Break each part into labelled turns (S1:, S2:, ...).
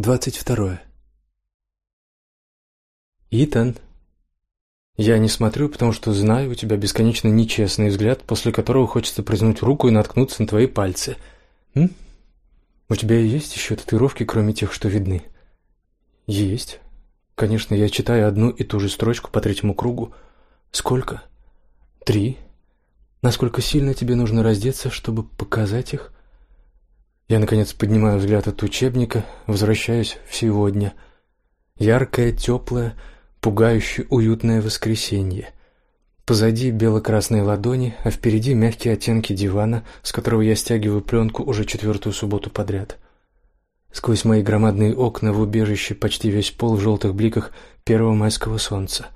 S1: Двадцать второе. Итан. Я не смотрю, потому что знаю, у тебя бесконечно нечестный взгляд, после которого хочется протянуть руку и наткнуться на твои пальцы. М? У тебя есть еще татуировки, кроме тех, что видны? Есть. Конечно, я читаю одну и ту же строчку по третьему кругу. Сколько? Три. Насколько сильно тебе нужно раздеться, чтобы показать их? Я, наконец, поднимаю взгляд от учебника, возвращаюсь в сегодня. Яркое, теплое, пугающе уютное воскресенье. Позади бело-красные ладони, а впереди мягкие оттенки дивана, с которого я стягиваю пленку уже четвертую субботу подряд. Сквозь мои громадные окна в убежище почти весь пол в желтых бликах первого майского солнца.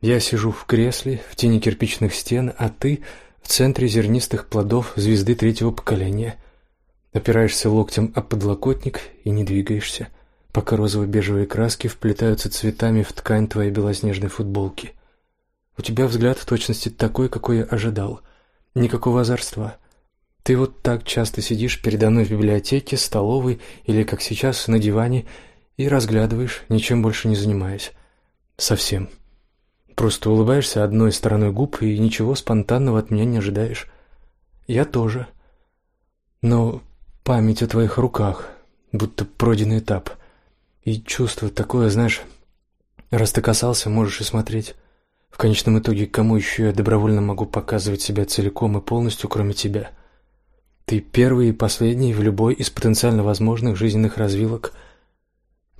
S1: Я сижу в кресле в тени кирпичных стен, а ты в центре зернистых плодов звезды третьего поколения — Опираешься локтем о подлокотник и не двигаешься, пока розово-бежевые краски вплетаются цветами в ткань твоей белоснежной футболки. У тебя взгляд в точности такой, какой я ожидал. Никакого озорства. Ты вот так часто сидишь передо мной в библиотеке, столовой или, как сейчас, на диване и разглядываешь, ничем больше не занимаясь. Совсем. Просто улыбаешься одной стороной губ и ничего спонтанного от меня не ожидаешь. Я тоже. Но Память о твоих руках, будто пройденный этап. И чувство такое, знаешь, раз ты касался, можешь и смотреть. В конечном итоге, кому еще я добровольно могу показывать себя целиком и полностью, кроме тебя? Ты первый и последний в любой из потенциально возможных жизненных развилок.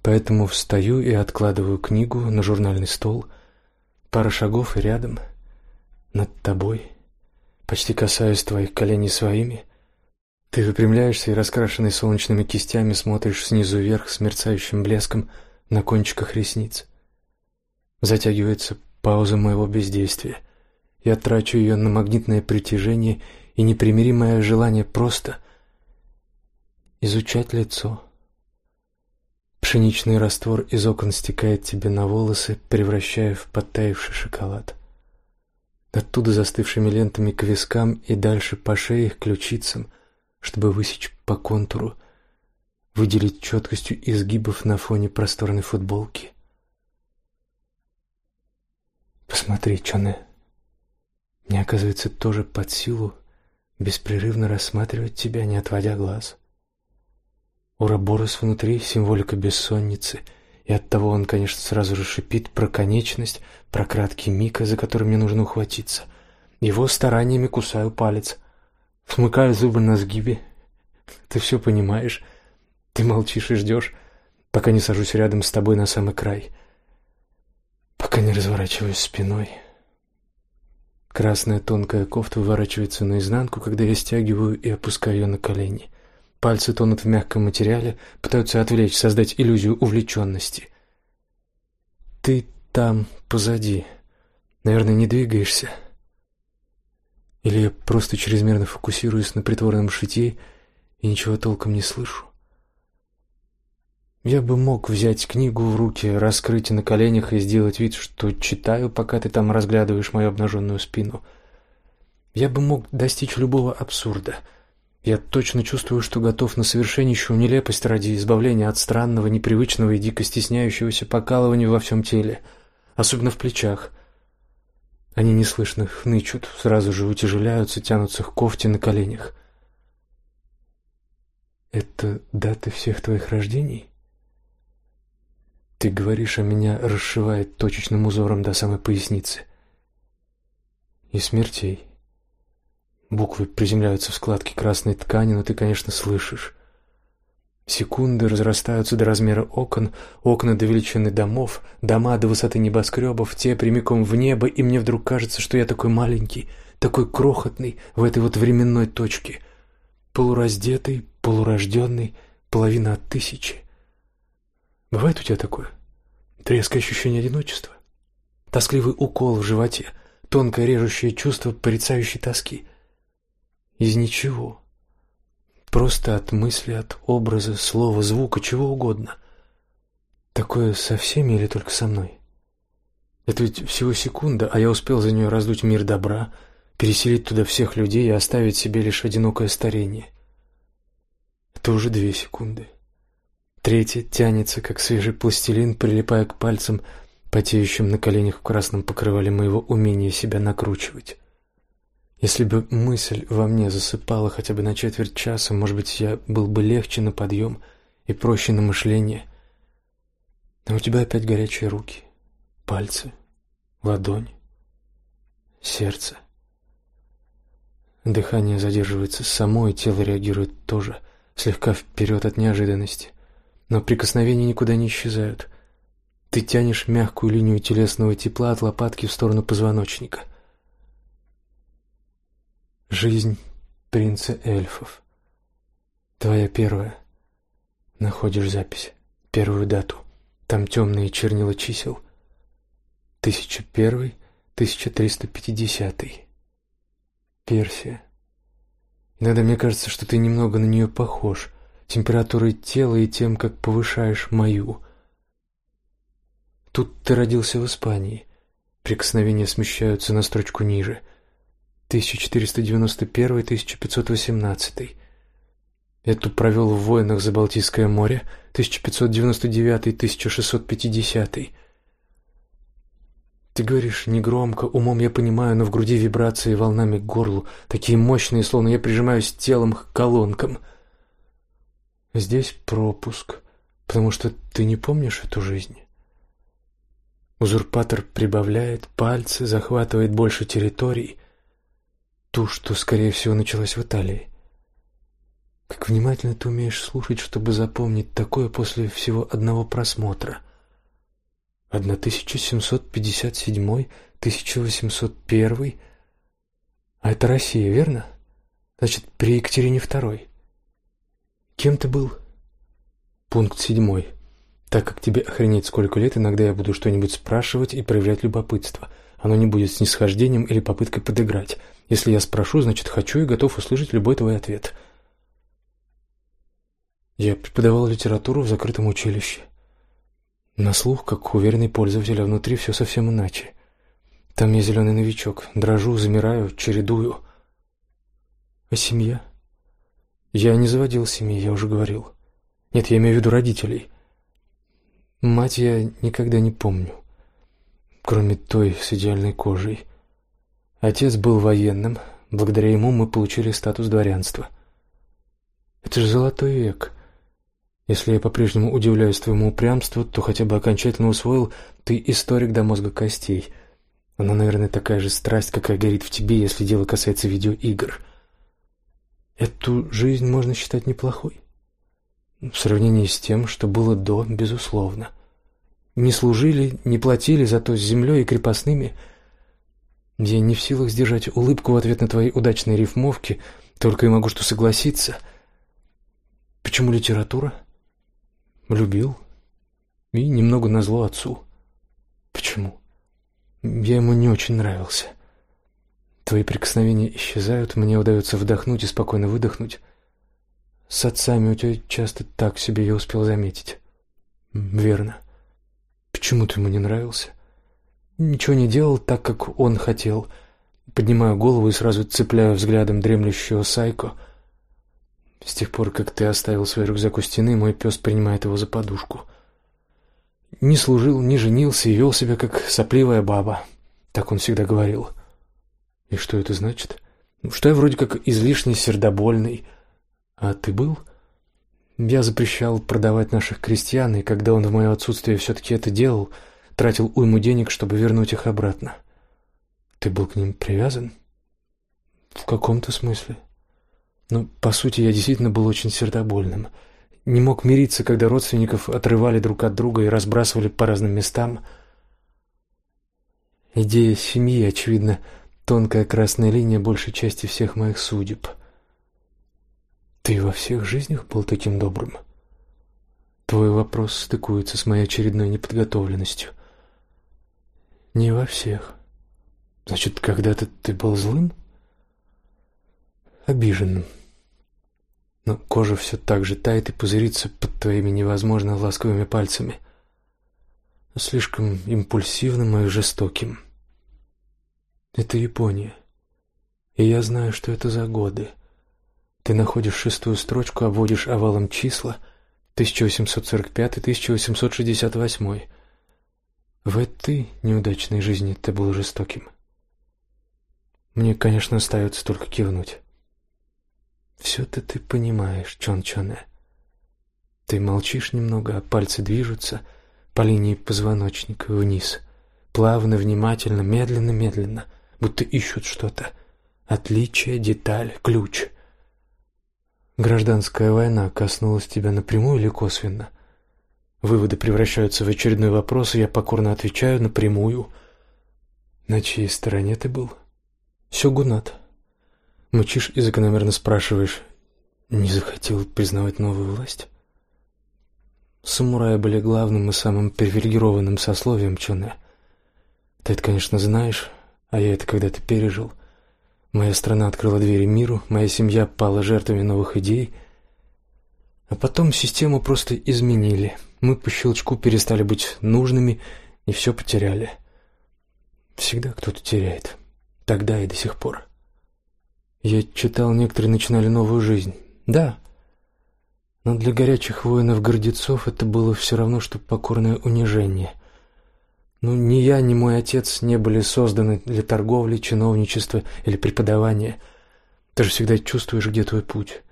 S1: Поэтому встаю и откладываю книгу на журнальный стол. Пара шагов и рядом, над тобой. Почти касаюсь твоих коленей своими — ты выпрямляешься и раскрашенный солнечными кистями смотришь снизу вверх с мерцающим блеском на кончиках ресниц. Затягивается пауза моего бездействия. Я трачу ее на магнитное притяжение и непримиримое желание просто изучать лицо. Пшеничный раствор из окон стекает тебе на волосы, превращая в подтаявший шоколад. Оттуда застывшими лентами к вискам и дальше по шее к ключицам – чтобы высечь по контуру, выделить четкостью изгибов на фоне просторной футболки. Посмотри, Чоне. Мне оказывается тоже под силу беспрерывно рассматривать тебя, не отводя глаз. Ураборос внутри символика бессонницы, и оттого он, конечно, сразу же шипит про конечность, про краткий миг, за который мне нужно ухватиться. Его стараниями кусаю палец — Смыкаю зубы на сгибе. Ты все понимаешь. Ты молчишь и ждешь, пока не сажусь рядом с тобой на самый край. Пока не разворачиваюсь спиной. Красная тонкая кофта выворачивается наизнанку, когда я стягиваю и опускаю ее на колени. Пальцы тонут в мягком материале, пытаются отвлечь, создать иллюзию увлеченности. Ты там, позади. Наверное, не двигаешься. Или я просто чрезмерно фокусируюсь на притворном шитье и ничего толком не слышу? Я бы мог взять книгу в руки, раскрыть на коленях и сделать вид, что читаю, пока ты там разглядываешь мою обнаженную спину. Я бы мог достичь любого абсурда. Я точно чувствую, что готов на совершеннейшую нелепость ради избавления от странного, непривычного и дико стесняющегося покалывания во всем теле, особенно в плечах — они неслышно хнычут, сразу же утяжеляются, тянутся к кофте на коленях. Это дата всех твоих рождений? Ты говоришь, а меня расшивает точечным узором до самой поясницы. И смертей. Буквы приземляются в складки красной ткани, но ты, конечно, слышишь. Секунды разрастаются до размера окон, окна до величины домов, дома до высоты небоскребов, те прямиком в небо, и мне вдруг кажется, что я такой маленький, такой крохотный в этой вот временной точке, полураздетый, полурожденный, половина от тысячи. Бывает у тебя такое? Треское ощущение одиночества? Тоскливый укол в животе, тонкое режущее чувство порицающей тоски. Из ничего, Просто от мысли, от образа, слова, звука, чего угодно. Такое со всеми или только со мной? Это ведь всего секунда, а я успел за нее раздуть мир добра, переселить туда всех людей и оставить себе лишь одинокое старение. Это уже две секунды. Третья тянется, как свежий пластилин, прилипая к пальцам, потеющим на коленях в красном покрывале моего умения себя накручивать. Если бы мысль во мне засыпала хотя бы на четверть часа, может быть, я был бы легче на подъем и проще на мышление. А у тебя опять горячие руки, пальцы, ладонь, сердце. Дыхание задерживается само, и тело реагирует тоже, слегка вперед от неожиданности. Но прикосновения никуда не исчезают. Ты тянешь мягкую линию телесного тепла от лопатки в сторону позвоночника. Жизнь принца эльфов. Твоя первая. Находишь запись, первую дату. Там темные чернила чисел. 1001, 1350. Персия. Иногда мне кажется, что ты немного на нее похож, температурой тела и тем, как повышаешь мою. Тут ты родился в Испании. Прикосновения смещаются на строчку ниже. 1491-1518. Эту провел в войнах за Балтийское море 1599-1650. Ты говоришь негромко, умом я понимаю, но в груди вибрации волнами к горлу, такие мощные, словно я прижимаюсь телом к колонкам. Здесь пропуск, потому что ты не помнишь эту жизнь. Узурпатор прибавляет пальцы, захватывает больше территорий, ту, что, скорее всего, началась в Италии. Как внимательно ты умеешь слушать, чтобы запомнить такое после всего одного просмотра. 1757, 1801. А это Россия, верно? Значит, при Екатерине II. Кем ты был? Пункт седьмой. Так как тебе охренеть сколько лет, иногда я буду что-нибудь спрашивать и проявлять любопытство. Оно не будет снисхождением или попыткой подыграть. Если я спрошу, значит, хочу и готов услышать любой твой ответ. — я преподавал литературу в закрытом училище. На слух, как уверенный пользователь, а внутри все совсем иначе. Там я зеленый новичок, дрожу, замираю, чередую. А семья? Я не заводил семьи, я уже говорил. Нет, я имею в виду родителей. Мать я никогда не помню, кроме той с идеальной кожей. Отец был военным, благодаря ему мы получили статус дворянства. Это же золотой век. Если я по-прежнему удивляюсь твоему упрямству, то хотя бы окончательно усвоил, ты историк до мозга костей. Она, наверное, такая же страсть, какая горит в тебе, если дело касается видеоигр. Эту жизнь можно считать неплохой. В сравнении с тем, что было до, безусловно. Не служили, не платили, зато с землей и крепостными. Я не в силах сдержать улыбку в ответ на твои удачные рифмовки, только и могу что согласиться. Почему литература? — Любил. И немного назло отцу. Почему? Я ему не очень нравился. Твои прикосновения исчезают, мне удается вдохнуть и спокойно выдохнуть. С отцами у тебя часто так себе я успел заметить. Верно. Почему ты ему не нравился? Ничего не делал так, как он хотел. Поднимаю голову и сразу цепляю взглядом дремлющего Сайко — с тех пор, как ты оставил свой рюкзак у стены, мой пес принимает его за подушку. Не служил, не женился и вел себя как сопливая баба. Так он всегда говорил. И что это значит? Ну, что я вроде как излишне сердобольный. А ты был? Я запрещал продавать наших крестьян, и когда он в мое отсутствие все-таки это делал, тратил уйму денег, чтобы вернуть их обратно. Ты был к ним привязан? В каком-то смысле. — но, по сути, я действительно был очень сердобольным. Не мог мириться, когда родственников отрывали друг от друга и разбрасывали по разным местам. Идея семьи, очевидно, тонкая красная линия большей части всех моих судеб. Ты во всех жизнях был таким добрым? Твой вопрос стыкуется с моей очередной неподготовленностью. Не во всех. Значит, когда-то ты был злым? Обиженным но кожа все так же тает и пузырится под твоими невозможно ласковыми пальцами. Слишком импульсивным и жестоким. Это Япония. И я знаю, что это за годы. Ты находишь шестую строчку, обводишь овалом числа 1845-1868. В этой неудачной жизни ты был жестоким. Мне, конечно, остается только кивнуть. Все-то ты понимаешь, Чон Чоне. Ты молчишь немного, а пальцы движутся по линии позвоночника вниз. Плавно, внимательно, медленно-медленно, будто ищут что-то. Отличие, деталь, ключ. Гражданская война коснулась тебя напрямую или косвенно? Выводы превращаются в очередной вопрос, и я покорно отвечаю напрямую. На чьей стороне ты был? Сёгунат. Мучишь и закономерно спрашиваешь, не захотел признавать новую власть? Самураи были главным и самым привилегированным сословием Чоне. Ты это, конечно, знаешь, а я это когда-то пережил. Моя страна открыла двери миру, моя семья пала жертвами новых идей. А потом систему просто изменили. Мы по щелчку перестали быть нужными и все потеряли. Всегда кто-то теряет. Тогда и до сих пор. Я читал, некоторые начинали новую жизнь. Да. Но для горячих воинов-гордецов это было все равно, что покорное унижение. Ну, ни я, ни мой отец не были созданы для торговли, чиновничества или преподавания. Ты же всегда чувствуешь, где твой путь.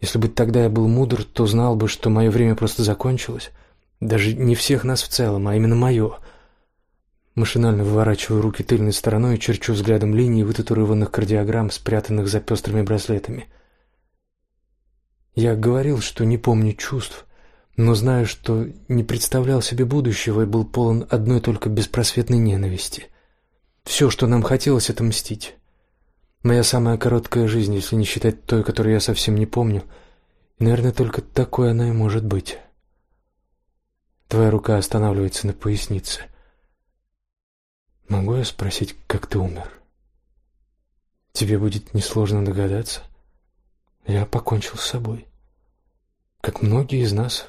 S1: Если бы тогда я был мудр, то знал бы, что мое время просто закончилось. Даже не всех нас в целом, а именно мое. Машинально выворачиваю руки тыльной стороной и черчу взглядом линии вытатуированных кардиограмм, спрятанных за пестрыми браслетами. Я говорил, что не помню чувств, но знаю, что не представлял себе будущего и был полон одной только беспросветной ненависти. Все, что нам хотелось, это мстить. Моя самая короткая жизнь, если не считать той, которую я совсем не помню, наверное, только такой она и может быть. Твоя рука останавливается на пояснице. Могу я спросить, как ты умер? Тебе будет несложно догадаться. Я покончил с собой. Как многие из нас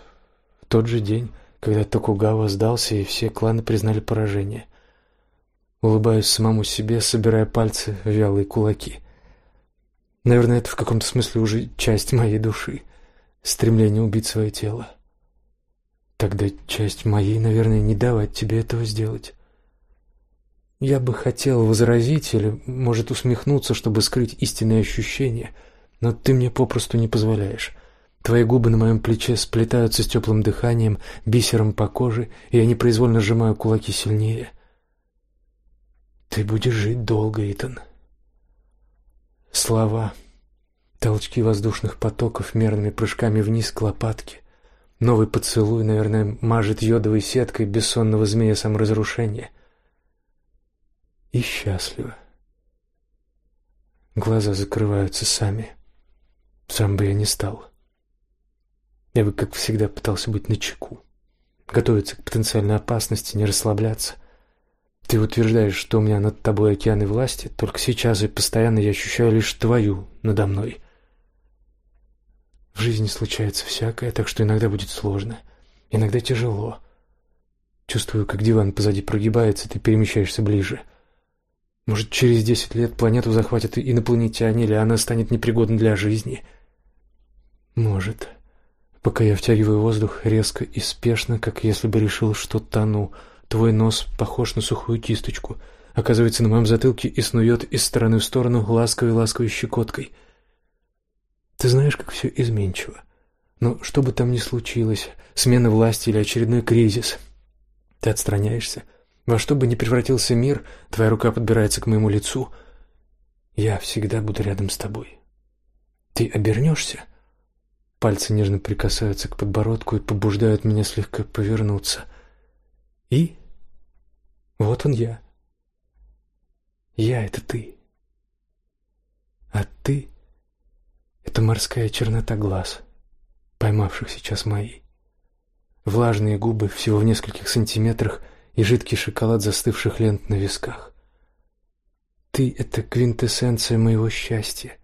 S1: тот же день, когда Токугава сдался и все кланы признали поражение. Улыбаюсь самому себе, собирая пальцы в вялые кулаки. Наверное, это в каком-то смысле уже часть моей души, стремление убить свое тело. Тогда часть моей, наверное, не давать тебе этого сделать. Я бы хотел возразить или, может, усмехнуться, чтобы скрыть истинные ощущения, но ты мне попросту не позволяешь. Твои губы на моем плече сплетаются с теплым дыханием, бисером по коже, и я непроизвольно сжимаю кулаки сильнее. Ты будешь жить долго, Итан. Слова, толчки воздушных потоков мерными прыжками вниз к лопатке. Новый поцелуй, наверное, мажет йодовой сеткой бессонного змея саморазрушения. И счастливо. Глаза закрываются сами. Сам бы я не стал. Я бы, как всегда, пытался быть начеку, готовиться к потенциальной опасности, не расслабляться. Ты утверждаешь, что у меня над тобой океаны власти, только сейчас и постоянно я ощущаю лишь твою надо мной. В жизни случается всякое, так что иногда будет сложно, иногда тяжело. Чувствую, как диван позади прогибается, ты перемещаешься ближе. Может, через десять лет планету захватят инопланетяне, или она станет непригодна для жизни? Может. Пока я втягиваю воздух резко и спешно, как если бы решил, что тону, твой нос похож на сухую кисточку, оказывается на моем затылке и снует из стороны в сторону ласковой-ласковой щекоткой. Ты знаешь, как все изменчиво. Но что бы там ни случилось, смена власти или очередной кризис, ты отстраняешься. Во что бы ни превратился мир, твоя рука подбирается к моему лицу. Я всегда буду рядом с тобой. Ты обернешься — Пальцы нежно прикасаются к подбородку и побуждают меня слегка повернуться. И вот он я. Я — это ты. А ты — это морская чернота глаз, поймавших сейчас мои. Влажные губы всего в нескольких сантиметрах и жидкий шоколад застывших лент на висках. Ты — это квинтэссенция моего счастья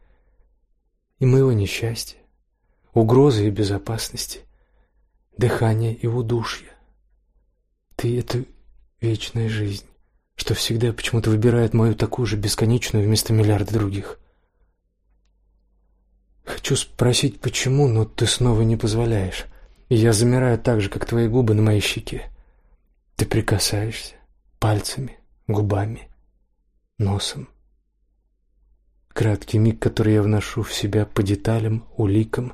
S1: и моего несчастья угрозы и безопасности, дыхание и удушье. Ты — это вечная жизнь, что всегда почему-то выбирает мою такую же бесконечную вместо миллиарда других. Хочу спросить, почему, но ты снова не позволяешь. и я замираю так же, как твои губы на моей щеке. Ты прикасаешься пальцами, губами, носом. Краткий миг, который я вношу в себя по деталям, уликам.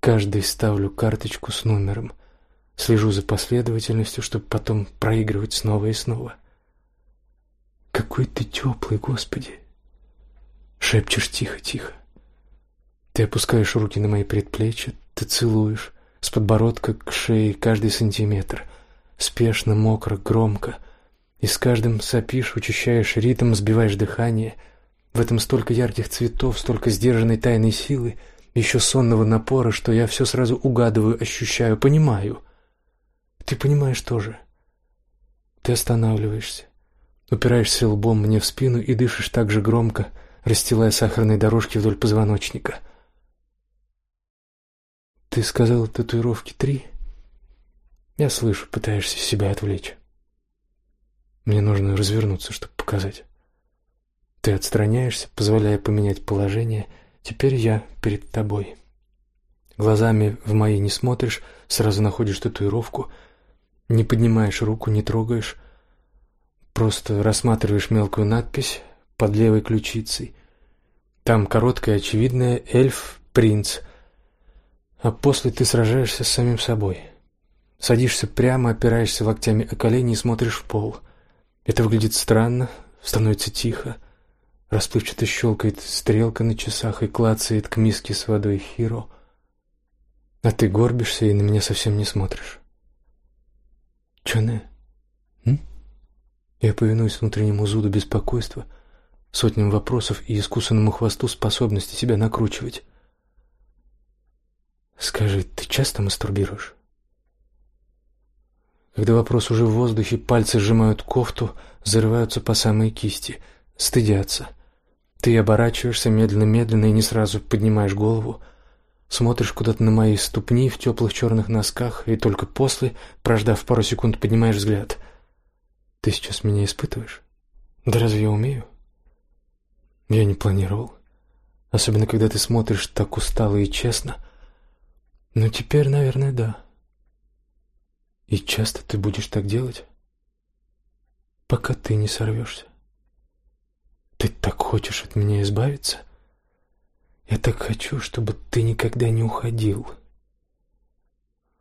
S1: Каждый ставлю карточку с номером. Слежу за последовательностью, чтобы потом проигрывать снова и снова. Какой ты теплый, Господи! Шепчешь тихо-тихо. Ты опускаешь руки на мои предплечья, ты целуешь с подбородка к шее каждый сантиметр, спешно, мокро, громко, и с каждым сопишь, учащаешь ритм, сбиваешь дыхание — в этом столько ярких цветов, столько сдержанной тайной силы, еще сонного напора, что я все сразу угадываю, ощущаю, понимаю. Ты понимаешь тоже. Ты останавливаешься, упираешься лбом мне в спину и дышишь так же громко, расстилая сахарные дорожки вдоль позвоночника. Ты сказал татуировки три? Я слышу, пытаешься себя отвлечь. Мне нужно развернуться, чтобы показать. Ты отстраняешься, позволяя поменять положение. Теперь я перед тобой. Глазами в мои не смотришь, сразу находишь татуировку, не поднимаешь руку, не трогаешь, просто рассматриваешь мелкую надпись под левой ключицей. Там короткая, очевидная эльф, принц. А после ты сражаешься с самим собой. Садишься прямо, опираешься локтями о колени и смотришь в пол. Это выглядит странно, становится тихо. Расплывчато щелкает стрелка на часах и клацает к миске с водой Хиро. А ты горбишься и на меня совсем не смотришь. Чоне? М? Я повинуюсь внутреннему зуду беспокойства, сотням вопросов и искусственному хвосту способности себя накручивать. Скажи, ты часто мастурбируешь? Когда вопрос уже в воздухе, пальцы сжимают кофту, зарываются по самой кисти, стыдятся — ты оборачиваешься медленно-медленно и не сразу поднимаешь голову, смотришь куда-то на мои ступни в теплых черных носках и только после, прождав пару секунд, поднимаешь взгляд. Ты сейчас меня испытываешь? Да разве я умею? Я не планировал. Особенно, когда ты смотришь так устало и честно. Но теперь, наверное, да. И часто ты будешь так делать, пока ты не сорвешься. Ты так хочешь от меня избавиться? Я так хочу, чтобы ты никогда не уходил.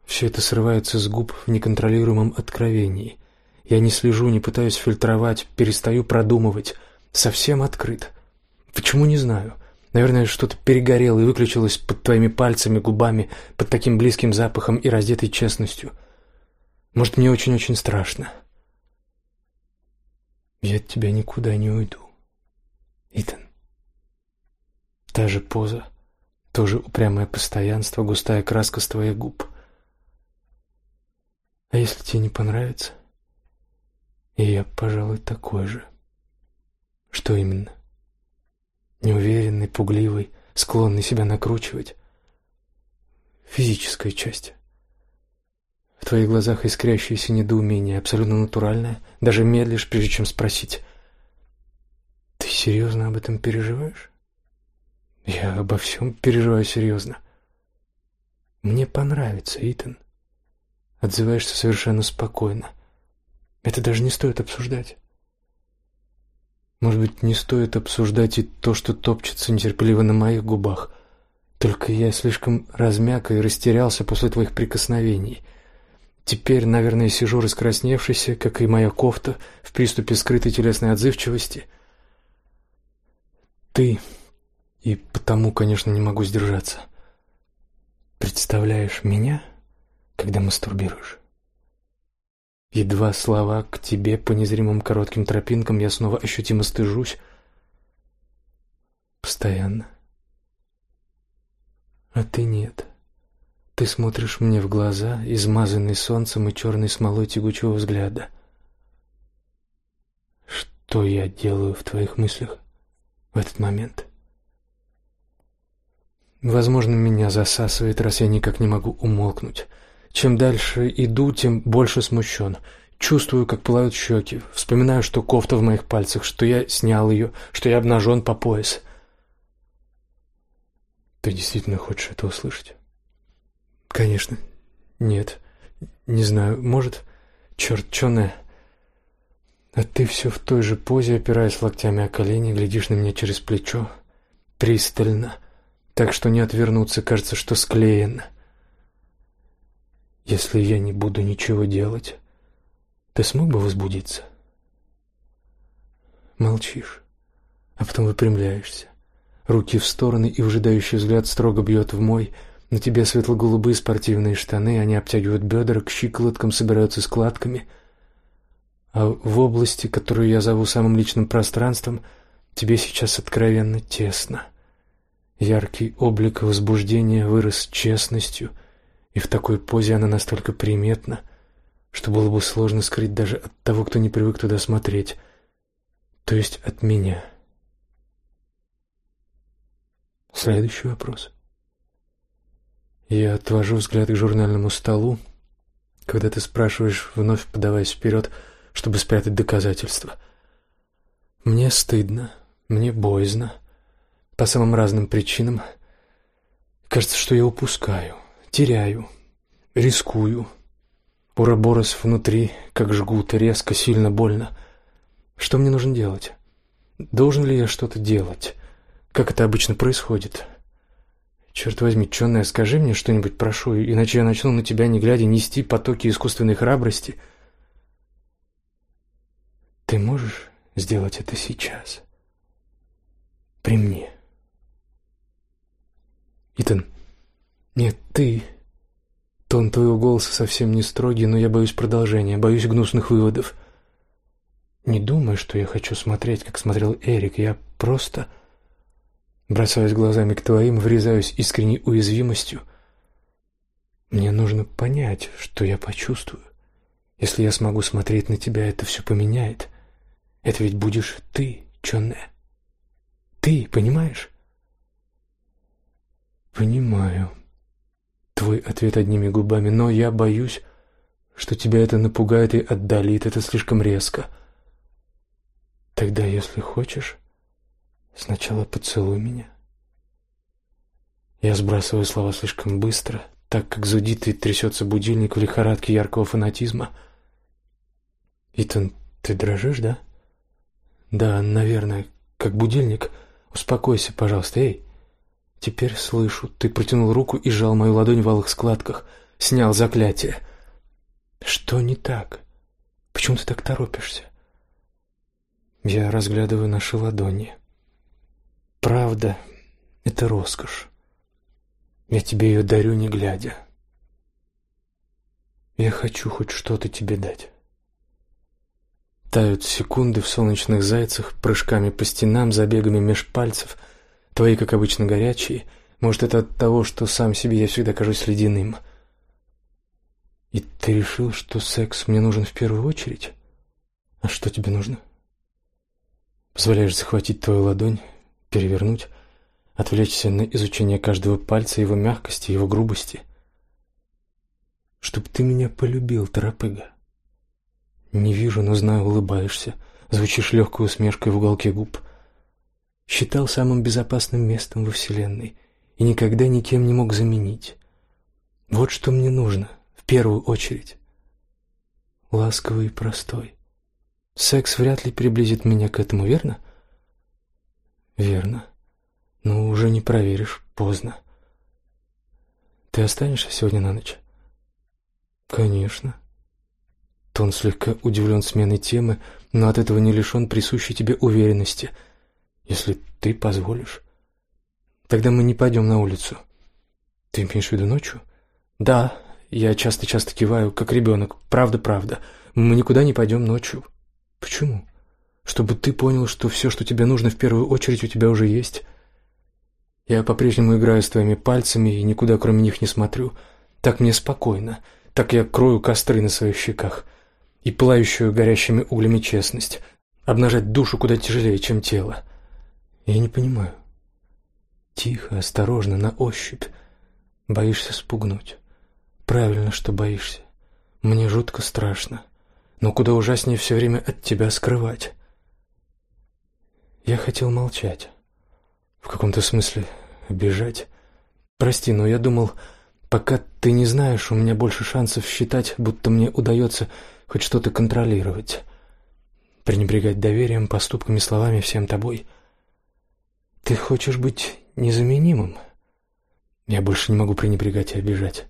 S1: Все это срывается с губ в неконтролируемом откровении. Я не слежу, не пытаюсь фильтровать, перестаю продумывать. Совсем открыт. Почему не знаю? Наверное, что-то перегорело и выключилось под твоими пальцами, губами, под таким близким запахом и раздетой честностью. Может, мне очень-очень страшно. Я от тебя никуда не уйду. Итан. Та же поза, тоже упрямое постоянство, густая краска с твоих губ. А если тебе не понравится? И я, пожалуй, такой же. Что именно? Неуверенный, пугливый, склонный себя накручивать. Физическая часть. В твоих глазах искрящееся недоумение, абсолютно натуральное. Даже медлишь, прежде чем спросить. Ты серьезно об этом переживаешь? Я обо всем переживаю серьезно. Мне понравится, Итан. Отзываешься совершенно спокойно. Это даже не стоит обсуждать. Может быть, не стоит обсуждать и то, что топчется нетерпеливо на моих губах. Только я слишком размяк и растерялся после твоих прикосновений. Теперь, наверное, сижу раскрасневшийся, как и моя кофта, в приступе скрытой телесной отзывчивости — ты, и потому, конечно, не могу сдержаться. Представляешь меня, когда мастурбируешь? Едва слова к тебе по незримым коротким тропинкам я снова ощутимо стыжусь. Постоянно. А ты нет. Ты смотришь мне в глаза, измазанный солнцем и черной смолой тягучего взгляда. Что я делаю в твоих мыслях? в этот момент. Возможно, меня засасывает, раз я никак не могу умолкнуть. Чем дальше иду, тем больше смущен. Чувствую, как пылают щеки. Вспоминаю, что кофта в моих пальцах, что я снял ее, что я обнажен по пояс. Ты действительно хочешь это услышать? Конечно. Нет. Не знаю. Может, черт, чёная. А ты все в той же позе, опираясь локтями о колени, глядишь на меня через плечо. Пристально. Так что не отвернуться, кажется, что склеено. Если я не буду ничего делать, ты смог бы возбудиться? Молчишь, а потом выпрямляешься. Руки в стороны и выжидающий взгляд строго бьет в мой. На тебе светло-голубые спортивные штаны, они обтягивают бедра, к щиколоткам собираются складками. А в области, которую я зову самым личным пространством, тебе сейчас откровенно тесно. Яркий облик возбуждения вырос честностью, и в такой позе она настолько приметна, что было бы сложно скрыть даже от того, кто не привык туда смотреть то есть от меня. Следующий вопрос. Я отвожу взгляд к журнальному столу, когда ты спрашиваешь, вновь подаваясь вперед, чтобы спрятать доказательства. Мне стыдно, мне боязно, по самым разным причинам. Кажется, что я упускаю, теряю, рискую. Ураборос внутри, как жгут, резко, сильно больно — что мне нужно делать? Должен ли я что-то делать? Как это обычно происходит? Черт возьми, Чонная, скажи мне что-нибудь, прошу, иначе я начну на тебя, не глядя, нести потоки искусственной храбрости. Ты можешь сделать это сейчас? При мне. Итан, нет, ты... Тон твоего голоса совсем не строгий, но я боюсь продолжения, боюсь гнусных выводов. — не думай, что я хочу смотреть, как смотрел Эрик. Я просто бросаюсь глазами к твоим, врезаюсь искренней уязвимостью. Мне нужно понять, что я почувствую. Если я смогу смотреть на тебя, это все поменяет. Это ведь будешь ты, Чонне. Ты, понимаешь? Понимаю. Твой ответ одними губами, но я боюсь, что тебя это напугает и отдалит. Это слишком резко. — Тогда, если хочешь, сначала поцелуй меня. Я сбрасываю слова слишком быстро, так как зудит и трясется будильник в лихорадке яркого фанатизма. Итан, ты дрожишь, да? Да, наверное, как будильник. Успокойся, пожалуйста. Эй, теперь слышу. Ты протянул руку и сжал мою ладонь в алых складках. Снял заклятие. Что не так? Почему ты так торопишься? Я разглядываю наши ладони. Правда — это роскошь. Я тебе ее дарю, не глядя. Я хочу хоть что-то тебе дать. Тают секунды в солнечных зайцах, прыжками по стенам, забегами меж пальцев. Твои, как обычно, горячие. Может, это от того, что сам себе я всегда кажусь ледяным. И ты решил, что секс мне нужен в первую очередь? А что тебе нужно? Позволяешь захватить твою ладонь, перевернуть, отвлечься на изучение каждого пальца, его мягкости, его грубости. Чтоб ты меня полюбил, торопыга. Не вижу, но знаю, улыбаешься, звучишь легкой усмешкой в уголке губ. Считал самым безопасным местом во Вселенной и никогда никем не мог заменить. Вот что мне нужно, в первую очередь. Ласковый и простой. Секс вряд ли приблизит меня к этому, верно? Верно. Но уже не проверишь, поздно. Ты останешься сегодня на ночь? Конечно. Тон слегка удивлен сменой темы, но от этого не лишен присущей тебе уверенности. Если ты позволишь. Тогда мы не пойдем на улицу. Ты имеешь в виду ночью? Да, я часто-часто киваю, как ребенок. Правда-правда. Мы никуда не пойдем ночью. Почему? Чтобы ты понял, что все, что тебе нужно в первую очередь, у тебя уже есть. Я по-прежнему играю с твоими пальцами и никуда кроме них не смотрю. Так мне спокойно. Так я крою костры на своих щеках. И пылающую горящими углями честность. Обнажать душу куда тяжелее, чем тело. Я не понимаю. Тихо, осторожно, на ощупь. Боишься спугнуть. Правильно, что боишься. Мне жутко страшно но куда ужаснее все время от тебя скрывать. Я хотел молчать. В каком-то смысле бежать. Прости, но я думал, Пока ты не знаешь, у меня больше шансов считать, будто мне удается хоть что-то контролировать. Пренебрегать доверием, поступками, словами, всем тобой. Ты хочешь быть незаменимым? Я больше не могу пренебрегать и обижать.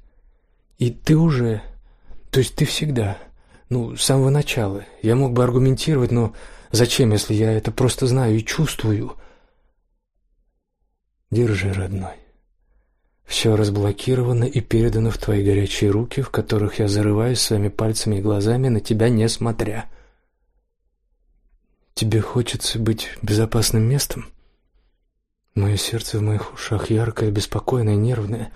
S1: И ты уже... То есть ты всегда... Ну, с самого начала. Я мог бы аргументировать, но зачем, если я это просто знаю и чувствую? Держи, родной. Все разблокировано и передано в твои горячие руки, в которых я зарываюсь своими пальцами и глазами на тебя не смотря. Тебе хочется быть безопасным местом? Мое сердце в моих ушах яркое, беспокойное, нервное.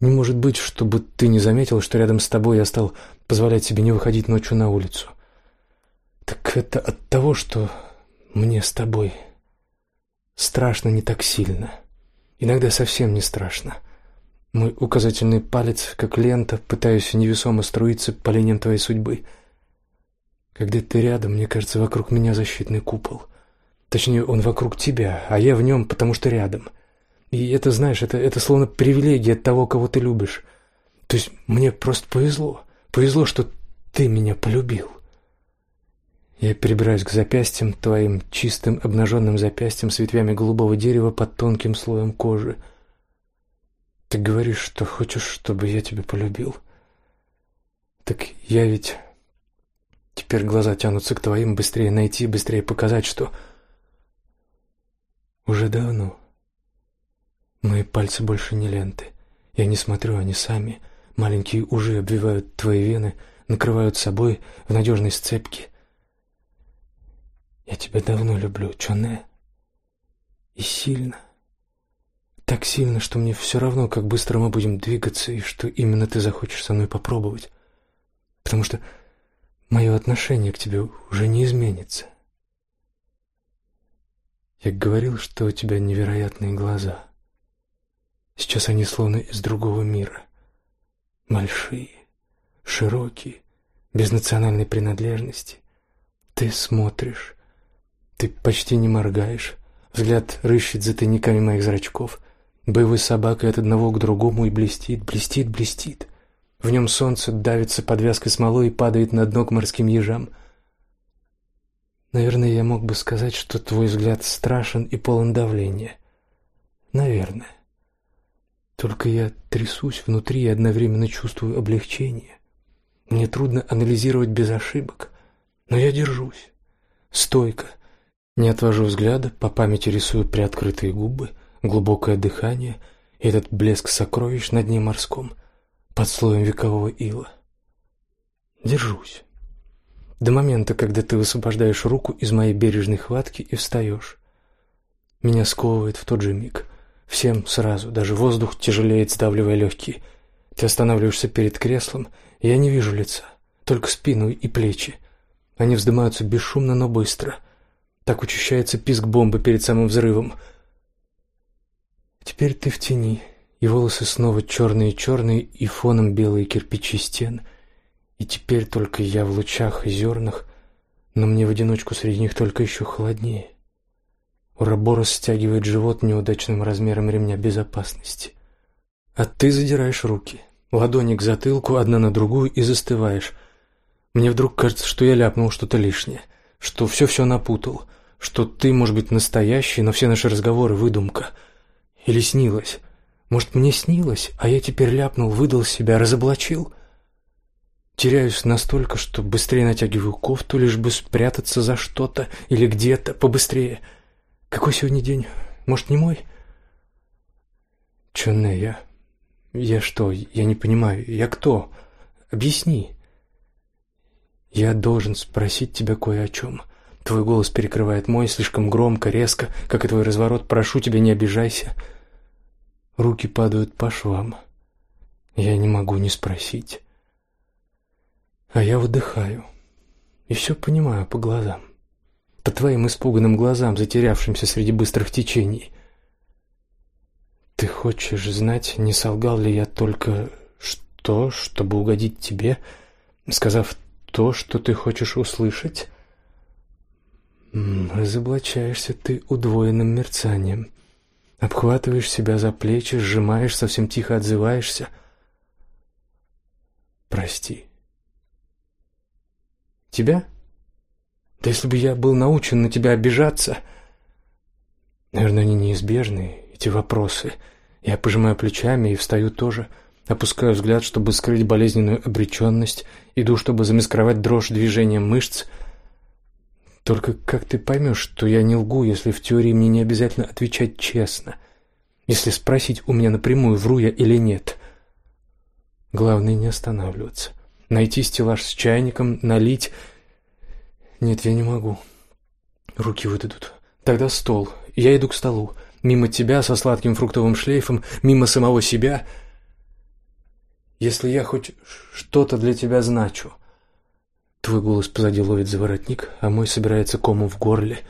S1: Не может быть, чтобы ты не заметил, что рядом с тобой я стал позволять себе не выходить ночью на улицу. Так это от того, что мне с тобой страшно не так сильно. — Иногда совсем не страшно. Мой указательный палец, как лента, пытаюсь невесомо струиться по линиям твоей судьбы. Когда ты рядом, мне кажется, вокруг меня защитный купол. Точнее, он вокруг тебя, а я в нем, потому что рядом. И это, знаешь, это, это словно привилегия того, кого ты любишь. То есть мне просто повезло. Повезло, что ты меня полюбил. Я перебираюсь к запястьям, твоим чистым обнаженным запястьям с ветвями голубого дерева под тонким слоем кожи. Ты говоришь, что хочешь, чтобы я тебя полюбил. Так я ведь... Теперь глаза тянутся к твоим, быстрее найти, быстрее показать, что... Уже давно. Мои пальцы больше не ленты. Я не смотрю, они сами. Маленькие ужи обвивают твои вены, накрывают собой в надежной сцепке — я тебя давно люблю, Чоне. И сильно. Так сильно, что мне все равно, как быстро мы будем двигаться и что именно ты захочешь со мной попробовать. Потому что мое отношение к тебе уже не изменится. Я говорил, что у тебя невероятные глаза. Сейчас они словно из другого мира. Большие, широкие, без национальной принадлежности. Ты смотришь, ты почти не моргаешь. Взгляд рыщет за тайниками моих зрачков. Боевой собакой от одного к другому и блестит, блестит, блестит. В нем солнце давится подвязкой смолой и падает на дно к морским ежам. Наверное, я мог бы сказать, что твой взгляд страшен и полон давления. Наверное. Только я трясусь внутри и одновременно чувствую облегчение. Мне трудно анализировать без ошибок, но я держусь. Стойко, не отвожу взгляда, по памяти рисую приоткрытые губы, глубокое дыхание и этот блеск сокровищ на дне морском, под слоем векового ила. Держусь. До момента, когда ты высвобождаешь руку из моей бережной хватки и встаешь. Меня сковывает в тот же миг. Всем сразу, даже воздух тяжелеет, сдавливая легкие. Ты останавливаешься перед креслом, я не вижу лица, только спину и плечи. Они вздымаются бесшумно, но быстро. Так учащается писк бомбы перед самым взрывом. Теперь ты в тени, и волосы снова черные-черные, и фоном белые кирпичи стен. И теперь только я в лучах и зернах, но мне в одиночку среди них только еще холоднее. Ураборос стягивает живот неудачным размером ремня безопасности. А ты задираешь руки, ладони к затылку, одна на другую, и застываешь. Мне вдруг кажется, что я ляпнул что-то лишнее, что все-все напутал — что ты, может быть, настоящий, но все наши разговоры — выдумка. Или снилось. Может, мне снилось, а я теперь ляпнул, выдал себя, разоблачил? Теряюсь настолько, что быстрее натягиваю кофту, лишь бы спрятаться за что-то или где-то побыстрее. Какой сегодня день? Может, не мой? Чонне, я... Я что? Я не понимаю. Я кто? Объясни. Я должен спросить тебя кое о чем. — Твой голос перекрывает мой слишком громко, резко, как и твой разворот. Прошу тебя, не обижайся. Руки падают по швам. Я не могу не спросить. А я выдыхаю. И все понимаю по глазам. По твоим испуганным глазам, затерявшимся среди быстрых течений. Ты хочешь знать, не солгал ли я только что, чтобы угодить тебе, сказав то, что ты хочешь услышать? Разоблачаешься ты удвоенным мерцанием. Обхватываешь себя за плечи, сжимаешь, совсем тихо отзываешься. Прости. Тебя? Да если бы я был научен на тебя обижаться... Наверное, они неизбежны, эти вопросы. Я пожимаю плечами и встаю тоже, опускаю взгляд, чтобы скрыть болезненную обреченность, иду, чтобы замаскировать дрожь движением мышц. Только как ты поймешь, что я не лгу, если в теории мне не обязательно отвечать честно? Если спросить у меня напрямую, вру я или нет? Главное не останавливаться. Найти стеллаж с чайником, налить... Нет, я не могу. Руки выдадут. Тогда стол. Я иду к столу. Мимо тебя со сладким фруктовым шлейфом, мимо самого себя. Если я хоть что-то для тебя значу. Твой голос позади ловит за воротник, а мой собирается кому в горле.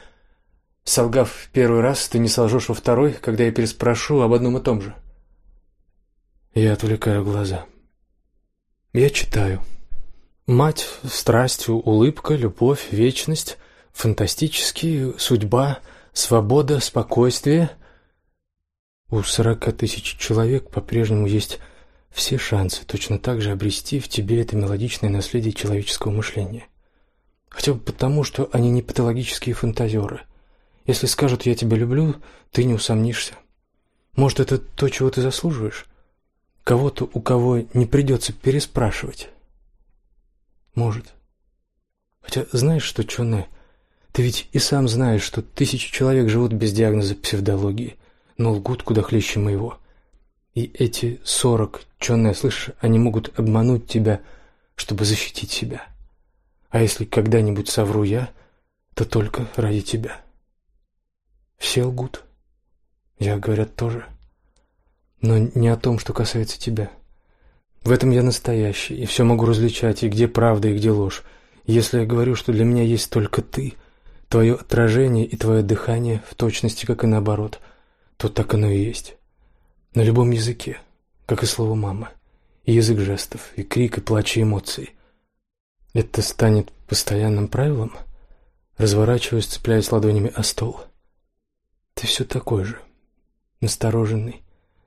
S1: Солгав в первый раз, ты не солжешь во второй, когда я переспрошу об одном и том же. Я отвлекаю глаза. Я читаю. Мать, страсть, улыбка, любовь, вечность, фантастические, судьба — Свобода, спокойствие. У сорока тысяч человек по-прежнему есть все шансы точно так же обрести в тебе это мелодичное наследие человеческого мышления. Хотя бы потому, что они не патологические фантазеры. Если скажут «я тебя люблю», ты не усомнишься. Может, это то, чего ты заслуживаешь? Кого-то, у кого не придется переспрашивать. Может. Хотя знаешь что, Чоне, ты ведь и сам знаешь, что тысячи человек живут без диагноза псевдологии, но лгут куда хлеще моего. И эти сорок, чёрная, слышишь, они могут обмануть тебя, чтобы защитить себя. А если когда-нибудь совру я, то только ради тебя. Все лгут. Я, говорят, тоже. Но не о том, что касается тебя. В этом я настоящий, и все могу различать, и где правда, и где ложь. Если я говорю, что для меня есть только ты — Твое отражение и твое дыхание в точности, как и наоборот, то так оно и есть. На любом языке, как и слово «мама», и язык жестов, и крик, и плач, и эмоций. Это станет постоянным правилом? Разворачиваясь, цепляясь ладонями о стол. Ты все такой же, настороженный,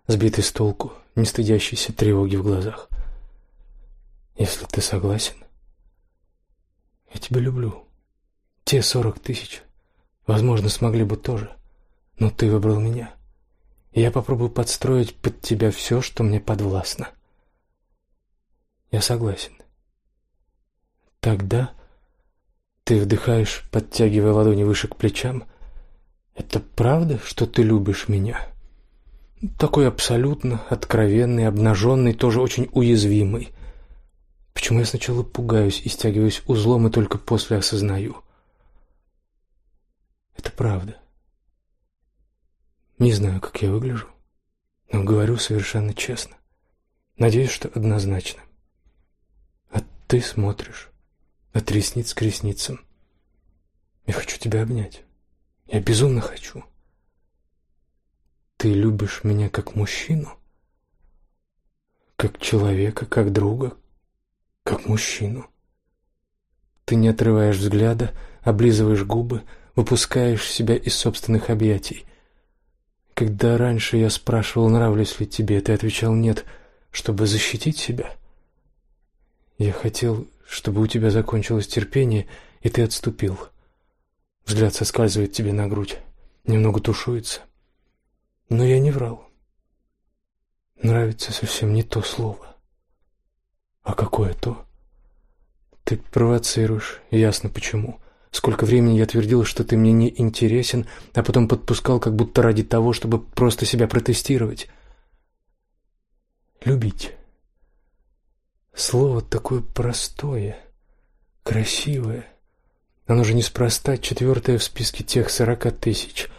S1: сбитый с толку, не стыдящийся тревоги в глазах. Если ты согласен, я тебя люблю. Те сорок тысяч, возможно, смогли бы тоже, но ты выбрал меня. Я попробую подстроить под тебя все, что мне подвластно. Я согласен. Тогда ты вдыхаешь, подтягивая ладони выше к плечам. Это правда, что ты любишь меня? Такой абсолютно откровенный, обнаженный, тоже очень уязвимый. Почему я сначала пугаюсь и стягиваюсь узлом, и только после осознаю — это правда. Не знаю, как я выгляжу, но говорю совершенно честно. Надеюсь, что однозначно. А ты смотришь от ресниц к ресницам. Я хочу тебя обнять. Я безумно хочу. Ты любишь меня как мужчину? Как человека, как друга, как мужчину. Ты не отрываешь взгляда, облизываешь губы, выпускаешь себя из собственных объятий. Когда раньше я спрашивал, нравлюсь ли тебе, ты отвечал «нет», чтобы защитить себя. Я хотел, чтобы у тебя закончилось терпение, и ты отступил. Взгляд соскальзывает тебе на грудь, немного тушуется. Но я не врал. Нравится совсем не то слово. А какое то? Ты провоцируешь, ясно почему. Сколько времени я твердил, что ты мне не интересен, а потом подпускал, как будто ради того, чтобы просто себя протестировать. Любить. Слово такое простое, красивое. Оно же неспроста четвертое в списке тех сорока тысяч.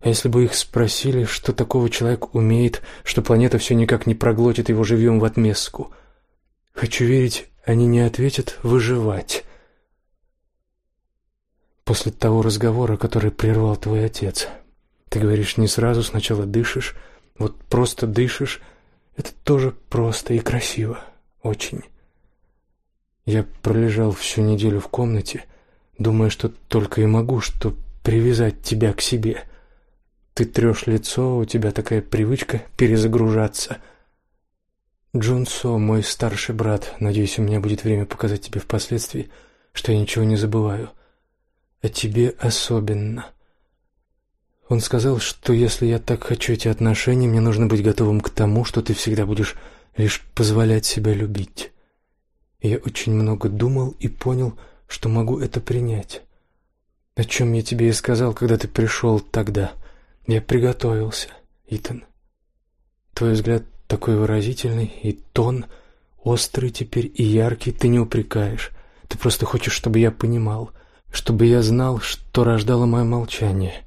S1: А если бы их спросили, что такого человек умеет, что планета все никак не проглотит его живьем в отместку? Хочу верить, они не ответят «выживать» после того разговора, который прервал твой отец. Ты говоришь не сразу, сначала дышишь, вот просто дышишь. Это тоже просто и красиво, очень. Я пролежал всю неделю в комнате, думая, что только и могу, что привязать тебя к себе. Ты трешь лицо, у тебя такая привычка перезагружаться. Джунсо, мой старший брат, надеюсь, у меня будет время показать тебе впоследствии, что я ничего не забываю. А тебе особенно. Он сказал, что если я так хочу эти отношения, мне нужно быть готовым к тому, что ты всегда будешь лишь позволять себя любить. Я очень много думал и понял, что могу это принять. О чем я тебе и сказал, когда ты пришел тогда. Я приготовился, Итан. Твой взгляд такой выразительный, и тон острый теперь и яркий, ты не упрекаешь. Ты просто хочешь, чтобы я понимал, чтобы я знал, что рождало мое молчание.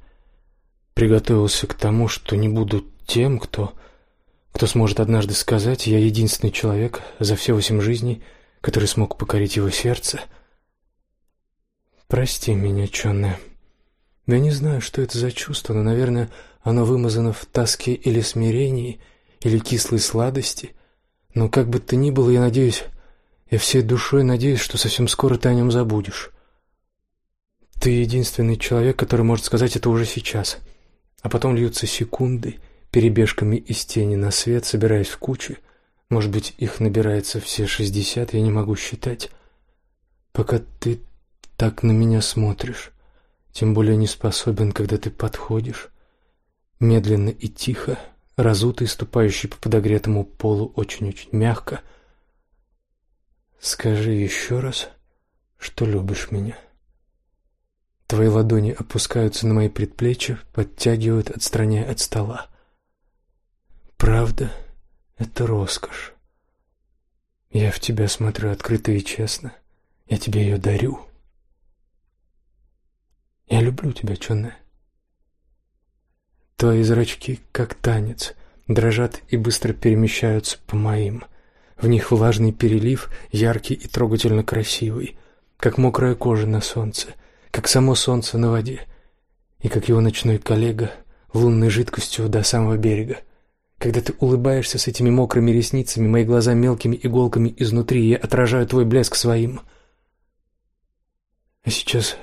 S1: Приготовился к тому, что не буду тем, кто кто сможет однажды сказать, я единственный человек за все восемь жизней, который смог покорить его сердце. Прости меня, Чонне. Я не знаю, что это за чувство, но, наверное, оно вымазано в тоске или смирении, или кислой сладости. Но как бы то ни было, я надеюсь, я всей душой надеюсь, что совсем скоро ты о нем забудешь. Ты единственный человек, который может сказать это уже сейчас. А потом льются секунды, перебежками из тени на свет, собираясь в кучи. Может быть, их набирается все шестьдесят, я не могу считать. Пока ты так на меня смотришь, тем более не способен, когда ты подходишь, медленно и тихо, разутый, ступающий по подогретому полу очень-очень мягко. Скажи еще раз, что любишь меня. Твои ладони опускаются на мои предплечья, подтягивают, отстраняя от стола. Правда — это роскошь. Я в тебя смотрю открыто и честно. Я тебе ее дарю. Я люблю тебя, Чонне. Твои зрачки, как танец, дрожат и быстро перемещаются по моим. В них влажный перелив, яркий и трогательно красивый, как мокрая кожа на солнце, как само солнце на воде, и как его ночной коллега лунной жидкостью до самого берега. Когда ты улыбаешься с этими мокрыми ресницами, мои глаза мелкими иголками изнутри, я отражаю твой блеск своим. А сейчас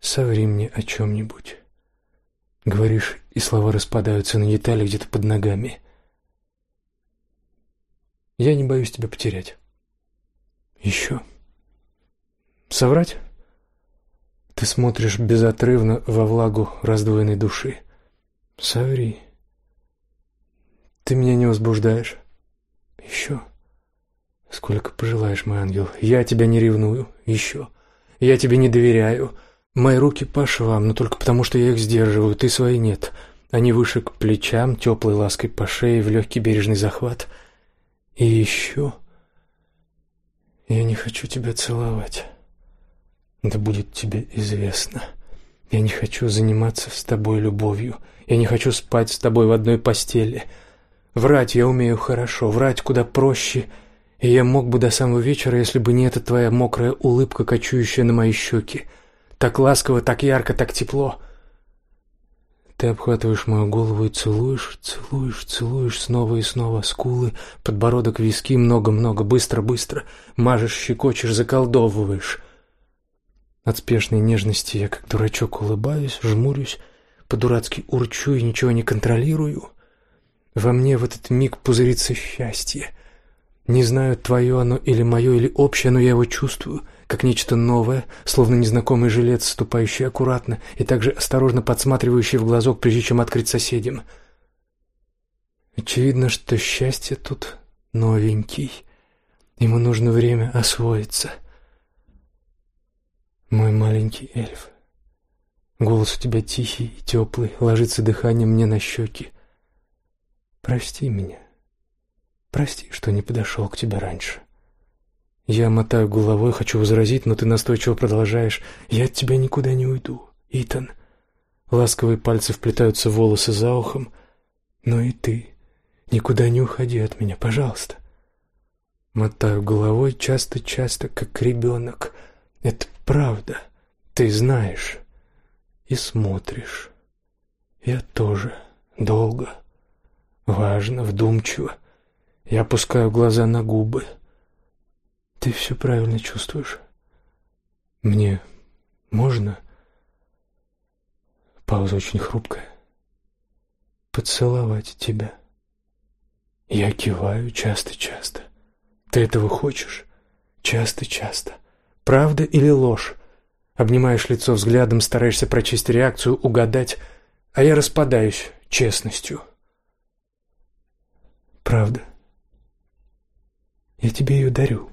S1: соври мне о чем-нибудь. Говоришь, и слова распадаются на детали где-то под ногами. Я не боюсь тебя потерять. Еще. Соврать? Ты смотришь безотрывно во влагу раздвоенной души. Соври. Ты меня не возбуждаешь. Еще. Сколько пожелаешь, мой ангел. Я тебя не ревную. Еще. Я тебе не доверяю. Мои руки по швам, но только потому, что я их сдерживаю. Ты свои нет. Они выше к плечам, теплой лаской по шее, в легкий бережный захват. И еще. Я не хочу тебя целовать. Да будет тебе известно. Я не хочу заниматься с тобой любовью. Я не хочу спать с тобой в одной постели. Врать я умею хорошо, врать куда проще, и я мог бы до самого вечера, если бы не эта твоя мокрая улыбка, кочующая на мои щеки. Так ласково, так ярко, так тепло. Ты обхватываешь мою голову и целуешь, целуешь, целуешь снова и снова скулы, подбородок, виски, много-много, быстро-быстро, мажешь, щекочешь, заколдовываешь. От спешной нежности я, как дурачок, улыбаюсь, жмурюсь, по-дурацки урчу и ничего не контролирую. Во мне в этот миг пузырится счастье. Не знаю, твое оно или мое, или общее, но я его чувствую, как нечто новое, словно незнакомый жилец, ступающий аккуратно и также осторожно подсматривающий в глазок, прежде чем открыть соседям. Очевидно, что счастье тут новенький. Ему нужно время освоиться. Мой маленький эльф. Голос у тебя тихий и теплый, ложится дыханием мне на щеки. Прости меня. Прости, что не подошел к тебе раньше. Я мотаю головой, хочу возразить, но ты настойчиво продолжаешь. Я от тебя никуда не уйду, Итан. Ласковые пальцы вплетаются в волосы за ухом. Но и ты никуда не уходи от меня, пожалуйста. Мотаю головой часто-часто, как ребенок. Это правда. Ты знаешь и смотришь. Я тоже долго Важно, вдумчиво. Я опускаю глаза на губы. Ты все правильно чувствуешь. Мне можно? Пауза очень хрупкая. поцеловать тебя. Я киваю часто-часто. Ты этого хочешь? Часто-часто. Правда или ложь? Обнимаешь лицо взглядом, стараешься прочесть реакцию, угадать, а я распадаюсь честностью. Правда. Я тебе ее дарю.